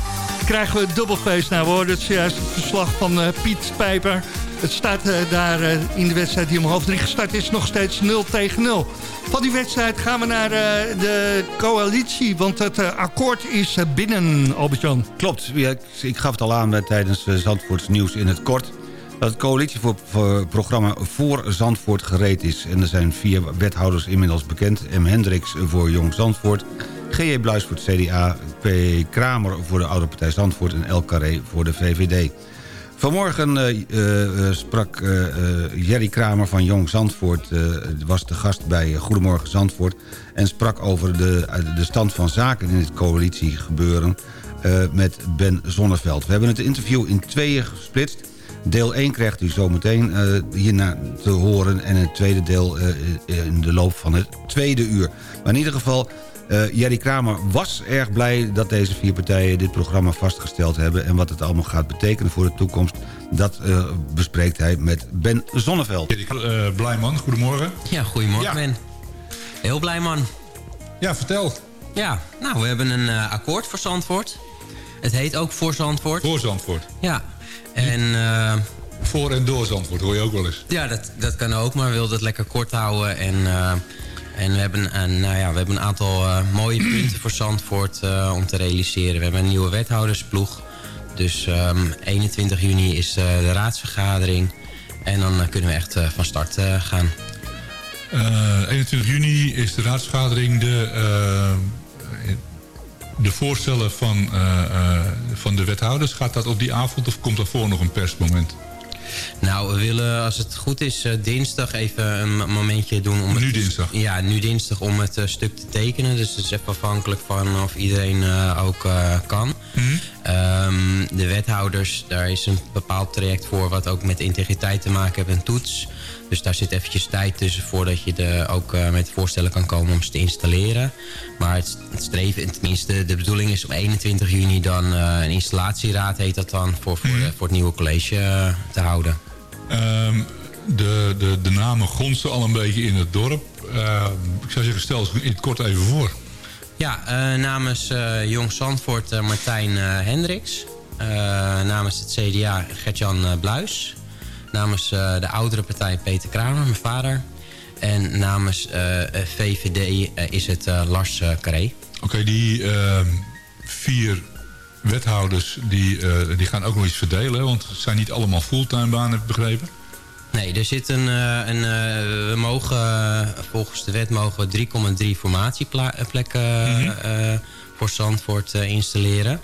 krijgen we dubbelfeest. Nou, we hoorden het zojuist het verslag van eh, Piet Pijper. Het staat eh, daar eh, in de wedstrijd die om half drie gestart is nog steeds 0 tegen 0. Van die wedstrijd gaan we naar eh, de coalitie, want het akkoord is binnen, Albert-Jan. Klopt, ik, gaf het al aan tijdens Zandvoorts nieuws in het kort... dat het coalitieprogramma voor Zandvoort gereed is. En er zijn vier wethouders inmiddels bekend. M. Hendricks voor Jong Zandvoort... G.J. Bluis voor het CDA, P. Kramer voor de Oude Partij Zandvoort... en L. Carré voor de VVD. Vanmorgen eh, eh, eh, sprak Jerry Kramer van Jong Zandvoort... was de gast bij Goedemorgen Zandvoort... en sprak over de, de stand van zaken in het coalitiegebeuren... met Ben Zonneveld. We hebben het interview in tweeën gesplitst. Deel 1 krijgt u zometeen eh hierna te horen... en het tweede deel in de loop van het tweede uur. Maar in ieder geval... eh, Jerry Kramer was erg blij dat deze vier partijen dit programma vastgesteld hebben... en wat het allemaal gaat betekenen voor de toekomst... dat eh, bespreekt hij met Ben Zonneveld. Uh, blij man, goedemorgen. Ja, goedemorgen Ben. Heel blij man. Ja, vertel. Ja, nou we hebben een eh, akkoord voor Zandvoort. Het heet ook voor Zandvoort. Voor Zandvoort. Ja. En, eh, Voor en door Zandvoort hoor je ook wel eens. ja, dat, dat kan ook, maar we wilden het lekker kort houden. En, eh, en we, hebben een, nou ja, we hebben een aantal eh, mooie punten voor Zandvoort eh, om te realiseren. We hebben een nieuwe wethoudersploeg. Dus ehm, 21 juni is eh, de raadsvergadering. En dan kunnen we echt van start gaan. Eh, 21 juni is de raadsvergadering. De, de voorstellen van, van de wethouders, gaat dat op die avond of komt daarvoor nog een persmoment? Nou, we willen, als het goed is, eh, dinsdag even een momentje doen. Om Nu het, dinsdag? Ja, nu dinsdag om het eh, stuk te tekenen. Dus het is even afhankelijk van of iedereen eh, ook kan. Mhm. Ehm, de wethouders, daar is een bepaald traject voor... wat ook met integriteit te maken heeft, een toets. Dus daar zit eventjes tijd tussen voordat je er ook eh, met voorstellen kan komen om ze te installeren. Maar het, het streven, tenminste de bedoeling is om 21 juni dan eh, een installatieraad heet dat dan... voor, voor, Mhm. eh, voor het nieuwe college te houden. Ehm, de, de, de namen gonsten al een beetje in het dorp. Ehm, ik zou zeggen, stel het kort even voor. Ja, namens Jong Zandvoort Martijn Hendricks. Namens het CDA Gertjan Bluis. Namens eh, de oudere partij Peter Kramer, mijn vader. En namens eh, VVD eh, is het Lars Carré. Oké, die vier wethouders die, die gaan ook nog iets verdelen. Want het zijn niet allemaal fulltime banen, heb ik begrepen. Nee, er zit een... een we mogen, volgens de wet mogen we 3,3 formatieplekken eh, voor Zandvoort installeren.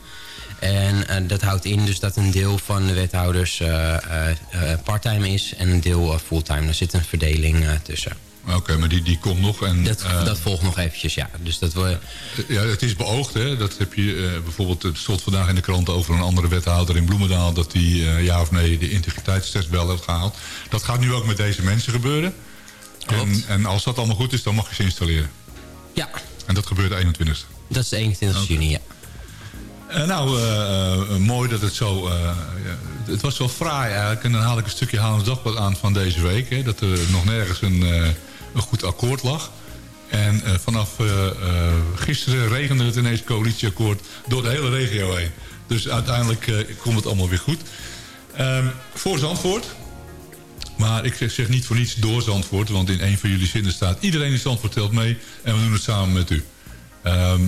En eh, dat houdt in dus dat een deel van de wethouders eh, eh, parttime is en een deel fulltime. Daar zit een verdeling tussen. Oké, maar die, die komt nog. En, Dat, dat volgt nog eventjes, ja. Dus dat we... Ja, het is beoogd, hè. Dat heb je bijvoorbeeld... Het stond vandaag in de krant over een andere wethouder in Bloemendaal... dat die ja of nee de integriteitstest wel heeft gehaald. Dat gaat nu ook met deze mensen gebeuren. En, en als dat allemaal goed is, dan mag je ze installeren. Ja. En dat gebeurt de 21ste. Dat is de 21 juni, ja. Eh, nou, eh, eh, mooi dat het zo... het was wel fraai eigenlijk. En dan haal ik een stukje Haarlems Dagblad aan van deze week. Hè, dat er nog nergens een, een goed akkoord lag. En vanaf gisteren regende het ineens coalitieakkoord door de hele regio heen. Dus uiteindelijk komt het allemaal weer goed. Ehm, voor Zandvoort. Maar ik zeg, zeg niet voor niets door Zandvoort. Want in een van jullie zinnen staat... iedereen in Zandvoort telt mee en we doen het samen met u. Ehm,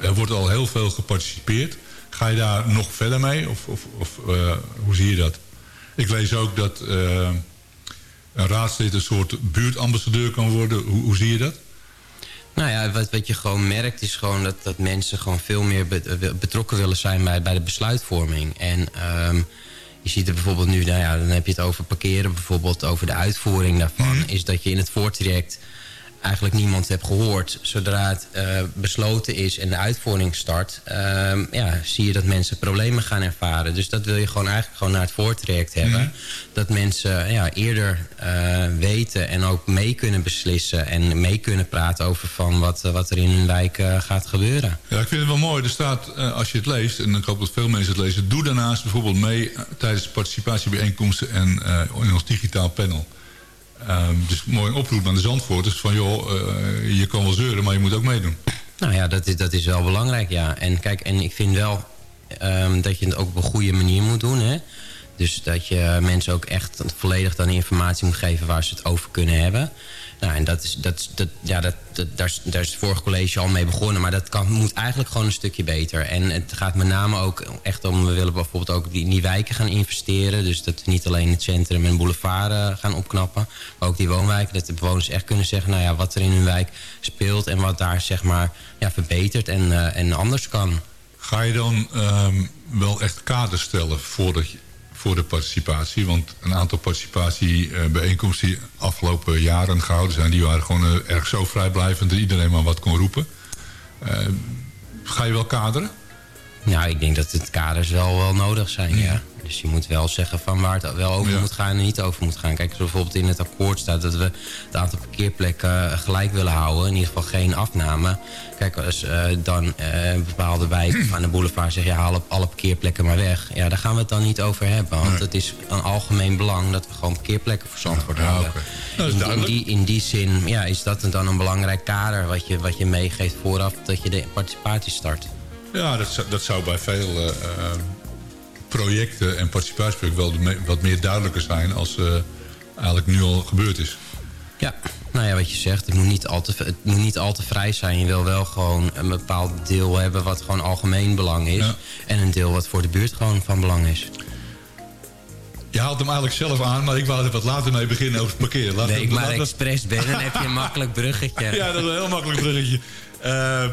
er wordt al heel veel geparticipeerd. Ga je daar nog verder mee? Of, of, of eh, hoe zie je dat? Ik lees ook dat eh, een raadslid een soort buurtambassadeur kan worden. Hoe, hoe zie je dat? Nou ja, wat, wat je gewoon merkt is gewoon dat, dat mensen gewoon veel meer be- betrokken willen zijn bij, bij de besluitvorming. En ehm, je ziet er bijvoorbeeld nu, nou ja, dan heb je het over parkeren, bijvoorbeeld over de uitvoering daarvan. Is dat je in het voortraject eigenlijk niemand hebt gehoord. Zodra het eh, besloten is en de uitvoering start, ehm, ja, zie je dat mensen problemen gaan ervaren. Dus dat wil je gewoon eigenlijk gewoon naar het voortraject hebben. Mhm. Dat mensen ja, eerder eh, weten en ook mee kunnen beslissen en mee kunnen praten over van wat, eh, wat er in hun wijk eh, gaat gebeuren. Ja, ik vind het wel mooi. Er staat, eh, als je het leest, en ik hoop dat veel mensen het lezen... doe daarnaast bijvoorbeeld mee eh, tijdens participatiebijeenkomsten en eh, in ons digitaal panel. Ehm, dus mooi oproep aan de Zandvoorters van... joh, eh, je kan wel zeuren, maar je moet ook meedoen. Nou ja, dat is, dat is wel belangrijk, ja. En kijk, en ik vind wel ehm, dat je het ook op een goede manier moet doen, hè. Dus dat je mensen ook echt volledig dan informatie moet geven waar ze het over kunnen hebben. Nou, en dat is, dat, dat, ja, dat, dat, daar, is, daar is het vorige college al mee begonnen. Maar dat kan, moet eigenlijk gewoon een stukje beter. En het gaat met name ook echt om... we willen bijvoorbeeld ook in die wijken gaan investeren. Dus dat we niet alleen het centrum en boulevard eh, gaan opknappen... maar ook die woonwijken. Dat de bewoners echt kunnen zeggen... nou ja, wat er in hun wijk speelt... en wat daar zeg maar ja, verbetert en, eh, en anders kan. Ga je dan ehm, wel echt kaders stellen voordat je, voor de participatie? Want een aantal participatiebijeenkomsten die afgelopen jaren gehouden zijn... die waren gewoon eh, erg zo vrijblijvend dat iedereen maar wat kon roepen. Eh, ga je wel kaderen? Nou, ik denk dat het kaders wel, wel nodig zijn, ja. Dus je moet wel zeggen van waar het wel over moet gaan en niet over moet gaan. Kijk, zoals bijvoorbeeld in het akkoord staat dat we het aantal parkeerplekken eh, gelijk willen houden. In ieder geval geen afname. Kijk, als eh, dan eh, een bepaalde wijk aan de boulevard zegt... ja, haal op alle parkeerplekken maar weg. Ja, daar gaan we het dan niet over hebben. Want het is een algemeen belang dat we gewoon parkeerplekken voor Zandvoort hebben. Dat is in, die, in die zin ja, is dat dan een belangrijk kader... wat je, wat je meegeeft vooraf dat je de participatie start. Ja, dat zou, dat zou bij veel projecten en participatieprojecten wel wat meer duidelijker zijn als eh, eigenlijk nu al gebeurd is. Ja, nou ja, wat je zegt, het moet, niet al te, het moet niet al te vrij zijn. Je wil wel gewoon een bepaald deel hebben wat gewoon algemeen belang is. En een deel wat voor de buurt gewoon van belang is. Je haalt hem eigenlijk zelf aan, maar ik wou er wat later mee beginnen over het Nee, we- ik maar expres ben, dan heb je een makkelijk bruggetje. Ja, dat is een heel makkelijk bruggetje. Eh, eh,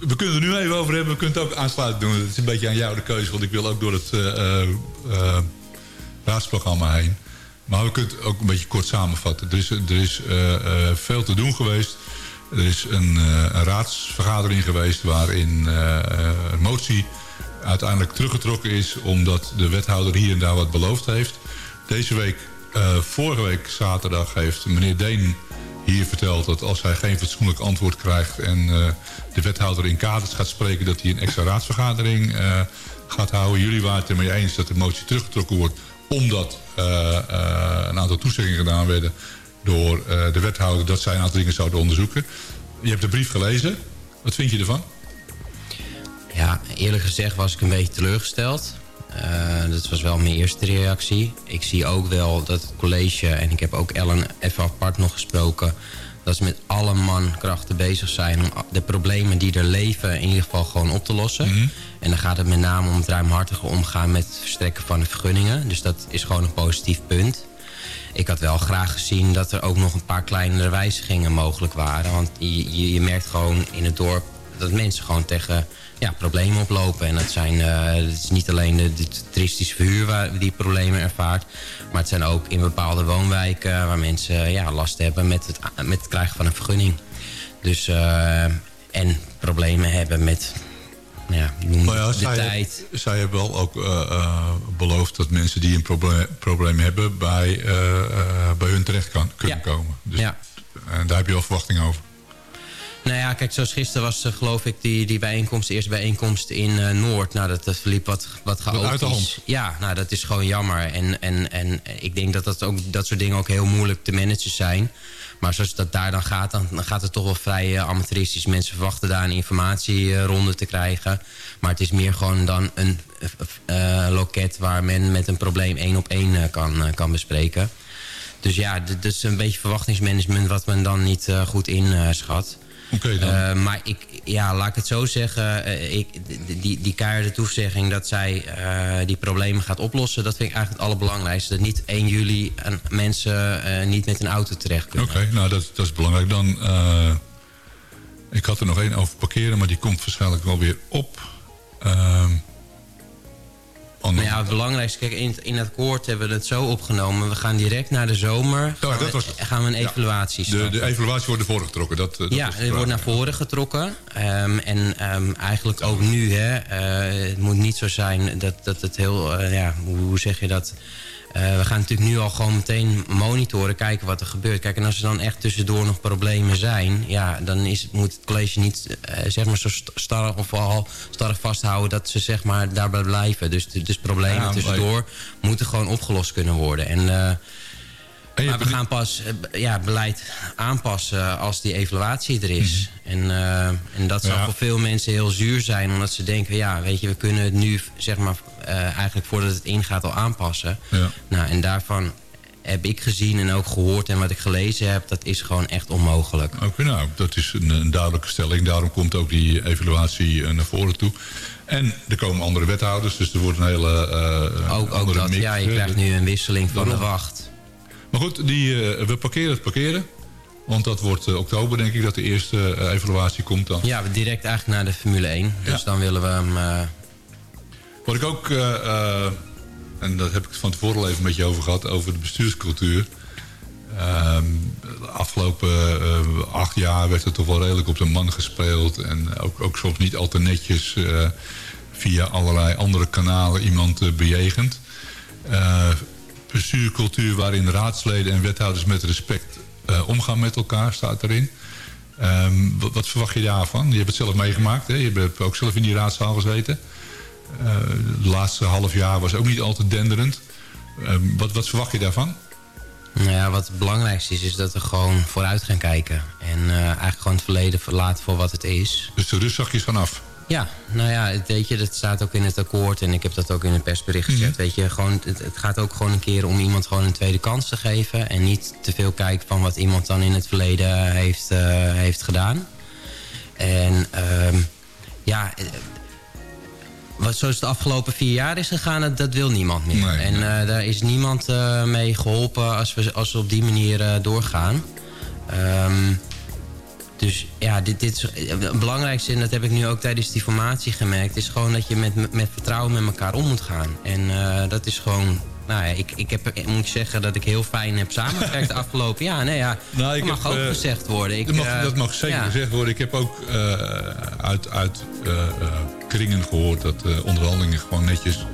we- kunnen er nu even over hebben. We kunnen het ook aansluiten doen. Het is een beetje aan jou de keuze, want ik wil ook door het eh, raadsprogramma heen. Maar we kunnen het ook een beetje kort samenvatten. Er is, er is veel te doen geweest. Er is een, een raadsvergadering geweest waarin een motie uiteindelijk teruggetrokken is... omdat de wethouder hier en daar wat beloofd heeft. Deze week, vorige week zaterdag, heeft meneer Deen hier verteld... dat als hij geen fatsoenlijk antwoord krijgt... en eh, de wethouder in kaders gaat spreken... dat hij een extra raadsvergadering eh, gaat houden. Jullie waren het ermee eens dat de motie teruggetrokken wordt... omdat eh, een aantal toezeggingen gedaan werden door de wethouder... dat zij een aantal dingen zouden onderzoeken. Je hebt de brief gelezen. Wat vind je ervan? Ja, eerlijk gezegd was ik een beetje teleurgesteld. Eh, dat was wel mijn eerste reactie. Ik zie ook wel dat het college, en ik heb ook Ellen even apart nog gesproken... dat ze met alle mankrachten bezig zijn om de problemen die er leven in ieder geval gewoon op te lossen. En dan gaat het met name om het ruimhartige omgaan met het verstrekken van de vergunningen. Dus dat is gewoon een positief punt. Ik had wel graag gezien dat er ook nog een paar kleinere wijzigingen mogelijk waren. Want je, je, je merkt gewoon in het dorp dat mensen gewoon tegen ja, problemen oplopen. En dat, zijn, eh, het is niet alleen de, de toeristische verhuur waar die problemen ervaart. Maar het zijn ook in bepaalde woonwijken waar mensen ja, last hebben met het, met het krijgen van een vergunning. Dus, eh, en problemen hebben met ja, Maar ja, de zij, tijd. zij hebben wel ook eh, beloofd dat mensen die een probleem, probleem hebben... bij, bij hun terecht kan, kunnen komen. Dus, Ja. En daar heb je wel verwachting over. Nou ja, kijk, zoals gisteren was eh, geloof ik die, die bijeenkomst, eerste bijeenkomst in eh, Noord. Nou, dat, dat verliep wat, wat chaotisch. uit de hand. Ja, nou, dat is gewoon jammer. En, en, en ik denk dat dat, ook, dat soort dingen ook heel moeilijk te managen zijn. Maar zoals dat daar dan gaat, dan, dan gaat het toch wel vrij eh, amateuristisch. Mensen verwachten daar een informatieronde te krijgen. Maar het is meer gewoon dan een eh, eh, loket waar men met een probleem één op één eh, kan, eh, kan bespreken. Dus ja, dit is een beetje verwachtingsmanagement wat men dan niet eh, goed inschat. Eh, maar ik, ja, laat ik het zo zeggen. eh, ik, die- die, keiharde toezegging dat zij eh, die problemen gaat oplossen... dat vind ik eigenlijk het allerbelangrijkste. Dat niet 1 juli mensen niet met een auto terecht kunnen. Oké, nou dat, dat is belangrijk. Dan, ik had er nog één over parkeren, maar die komt waarschijnlijk wel weer op. Maar ja, het belangrijkste, kijk, in, het- in het akkoord hebben we het zo opgenomen. We gaan direct naar de zomer. Gaan, Oh, dat was we, gaan we een Ja. evaluatie de, starten. de evaluatie wordt ervoor getrokken. Dat, eh, dat ja, het wordt naar voren getrokken. Ehm, en ehm, eigenlijk ook nu, hè. eh, het moet niet zo zijn dat, dat het heel... eh, ja, hoe, hoe zeg je dat? Eh, we gaan natuurlijk nu al gewoon meteen monitoren, kijken wat er gebeurt. Kijk, en als er dan echt tussendoor nog problemen zijn... ja, dan is, moet het college niet eh, zeg maar zo st- starrig of al starrig vasthouden... dat ze zeg maar daarbij blijven. Dus, dus problemen Ja, tussendoor moeten gewoon opgelost kunnen worden. En... maar we gaan pas eh, ja, beleid aanpassen als die evaluatie er is. En, eh, en dat zal Ja. voor veel mensen heel zuur zijn. Omdat ze denken, ja, weet je, we kunnen het nu, zeg maar, eh, eigenlijk voordat het ingaat al aanpassen. Ja. Nou, en daarvan heb ik gezien en ook gehoord en wat ik gelezen heb, dat is gewoon echt onmogelijk. Oké, nou, dat is een, een duidelijke stelling. Daarom komt ook die evaluatie naar voren toe. En er komen andere wethouders, dus er wordt een hele Ook, ook andere dat, mix. ja, je krijgt nu een wisseling van de wacht. Maar goed, die, eh, we parkeren het parkeren. Want dat wordt eh, oktober, denk ik, dat de eerste eh, evaluatie komt dan. Ja, direct eigenlijk naar de Formule 1. Dus dan willen we hem... Wat ik ook, en daar heb ik van tevoren al even met je over gehad, over de bestuurscultuur. Ehm, de afgelopen acht jaar werd er toch wel redelijk op de man gespeeld. En ook, ook soms niet al te netjes via allerlei andere kanalen iemand eh, bejegend. Eh, bestuurscultuur waarin raadsleden en wethouders met respect eh, omgaan met elkaar, staat erin. Ehm, wat, wat verwacht je daarvan? Je hebt het zelf meegemaakt, hè? je hebt ook zelf in die raadzaal gezeten. Uh, het laatste half jaar was ook niet al te denderend. Uh, wat, wat verwacht je daarvan? Nou ja, wat het belangrijkste is, is dat we gewoon vooruit gaan kijken. En uh, eigenlijk gewoon het verleden verlaten voor wat het is. Dus de rust zag je vanaf? Ja, nou ja, het, weet je, dat staat ook in het akkoord en ik heb dat ook in het persbericht gezet. Mm -hmm. Weet je, gewoon, het, het, gaat ook gewoon een keer om iemand gewoon een tweede kans te geven. En niet te veel kijken van wat iemand dan in het verleden heeft, uh, heeft gedaan. En um, ja, wat zoals de afgelopen vier jaar is gegaan, dat, dat wil niemand meer. Nee, en uh, daar is niemand mee geholpen als we, als we op die manier doorgaan. Um, dus ja, dit, dit is, het belangrijkste, en dat heb ik nu ook tijdens die formatie gemerkt... is gewoon dat je met, met vertrouwen met elkaar om moet gaan. En uh, dat is gewoon... Nou ja, ik, ik, heb, ik moet zeggen dat ik heel fijn heb samengewerkt de afgelopen jaar. Nee, ja, nou, ik dat mag heb, ook uh, gezegd worden. Ik, dat, mag, dat mag zeker ja. gezegd worden. Ik heb ook uh, uit, uit kringen gehoord dat onderhandelingen gewoon netjes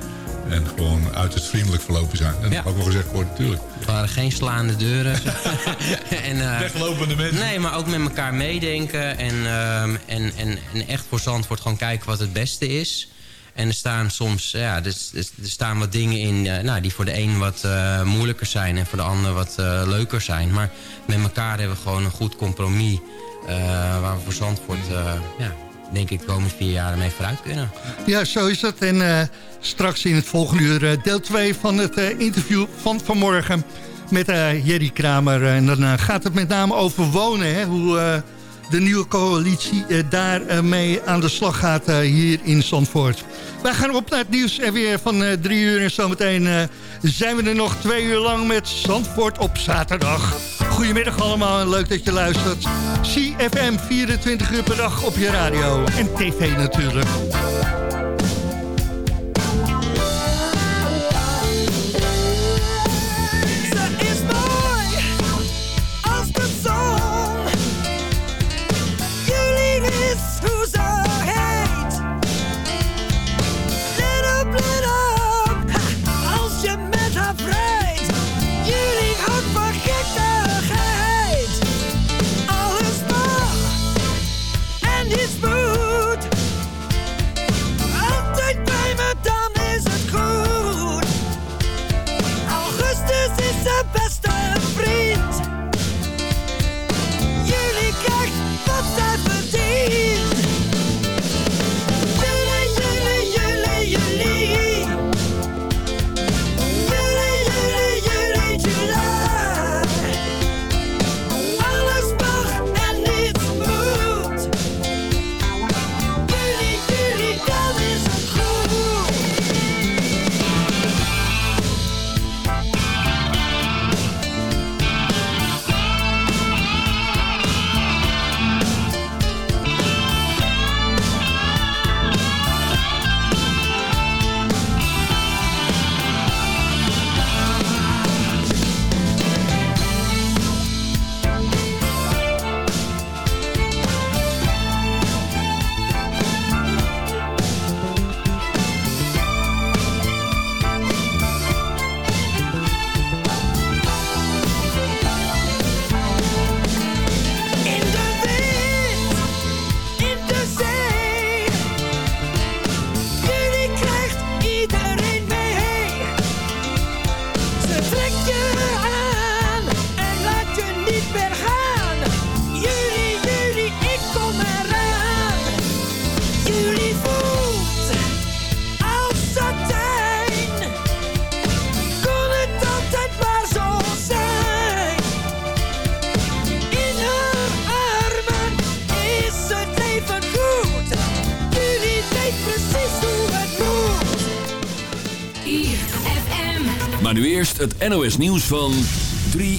en gewoon uiterst vriendelijk verlopen zijn. En ja. ook wel gezegd worden, natuurlijk. Er waren geen slaande deuren. en, uh, Weglopende mensen. Nee, maar ook met elkaar meedenken. En, uh, en, en, en echt voor Zandvoort gewoon kijken wat het beste is. En er staan soms, ja, er, er staan wat dingen in uh, nou, die voor de een wat uh, moeilijker zijn en voor de ander wat uh, leuker zijn. Maar met elkaar hebben we gewoon een goed compromis waar we voor Zandvoort, ja, denk ik, de komende vier jaar mee vooruit kunnen. Ja, zo is het. En uh, straks in het volgende uur uh, deel 2 van het uh, interview van vanmorgen met Jerry Kramer. En dan gaat het met name over wonen, hè? hoe de nieuwe coalitie daarmee aan de slag gaat hier in Zandvoort. Wij gaan op naar het nieuws en weer van drie uur en zometeen zijn we er nog twee uur lang met Zandvoort op zaterdag. Goedemiddag allemaal leuk dat je luistert. CFM 24 uur per dag op je radio en tv natuurlijk. Het NOS nieuws van 3